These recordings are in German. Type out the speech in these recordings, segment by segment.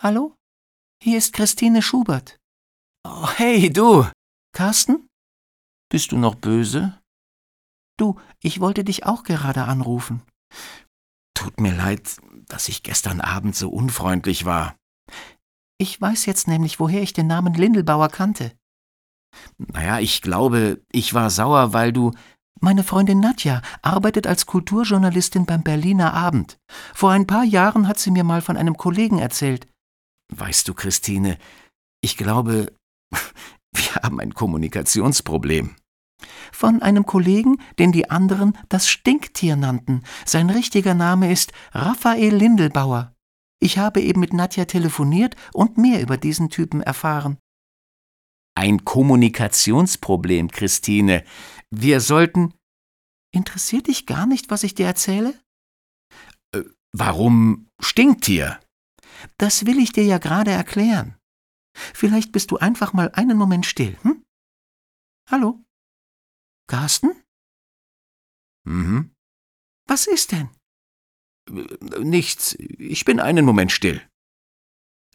Hallo? Hier ist Christine Schubert. Oh, hey, du! Carsten? Bist du noch böse? Du, ich wollte dich auch gerade anrufen. Tut mir leid, dass ich gestern Abend so unfreundlich war. Ich weiß jetzt nämlich, woher ich den Namen Lindelbauer kannte. Naja, ich glaube, ich war sauer, weil du. Meine Freundin Nadja arbeitet als Kulturjournalistin beim Berliner Abend. Vor ein paar Jahren hat sie mir mal von einem Kollegen erzählt. Weißt du, Christine, ich glaube, wir haben ein Kommunikationsproblem. Von einem Kollegen, den die anderen das Stinktier nannten. Sein richtiger Name ist Raphael Lindelbauer. Ich habe eben mit Nadja telefoniert und mehr über diesen Typen erfahren. Ein Kommunikationsproblem, Christine. Wir sollten. Interessiert dich gar nicht, was ich dir erzähle? Äh, warum Stinktier? Das will ich dir ja gerade erklären. Vielleicht bist du einfach mal einen Moment still, hm? Hallo? Carsten? Mhm. Was ist denn? Nichts. Ich bin einen Moment still.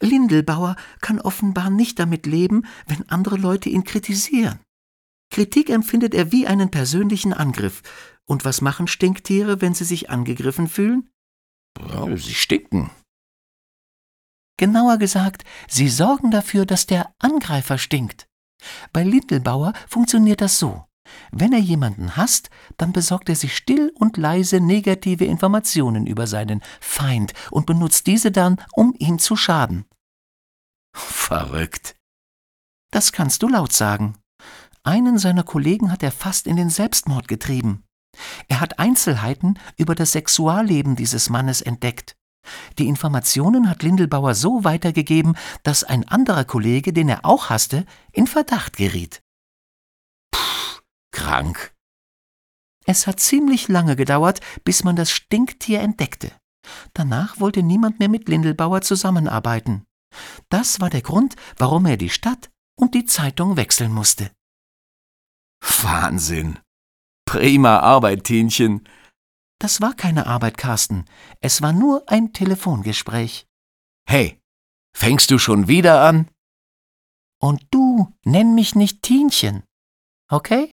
Lindelbauer kann offenbar nicht damit leben, wenn andere Leute ihn kritisieren. Kritik empfindet er wie einen persönlichen Angriff. Und was machen Stinktiere, wenn sie sich angegriffen fühlen? Ja, sie stinken. Genauer gesagt, sie sorgen dafür, dass der Angreifer stinkt. Bei Lindelbauer funktioniert das so. Wenn er jemanden hasst, dann besorgt er sich still und leise negative Informationen über seinen Feind und benutzt diese dann, um ihm zu schaden. Verrückt. Das kannst du laut sagen. Einen seiner Kollegen hat er fast in den Selbstmord getrieben. Er hat Einzelheiten über das Sexualleben dieses Mannes entdeckt. Die Informationen hat Lindelbauer so weitergegeben, dass ein anderer Kollege, den er auch hasste, in Verdacht geriet. Puh, krank. Es hat ziemlich lange gedauert, bis man das Stinktier entdeckte. Danach wollte niemand mehr mit Lindelbauer zusammenarbeiten. Das war der Grund, warum er die Stadt und die Zeitung wechseln musste. Wahnsinn. Prima Arbeit, Tinchen. Das war keine Arbeit, Carsten. Es war nur ein Telefongespräch. Hey, fängst du schon wieder an? Und du nenn mich nicht Tienchen. Okay?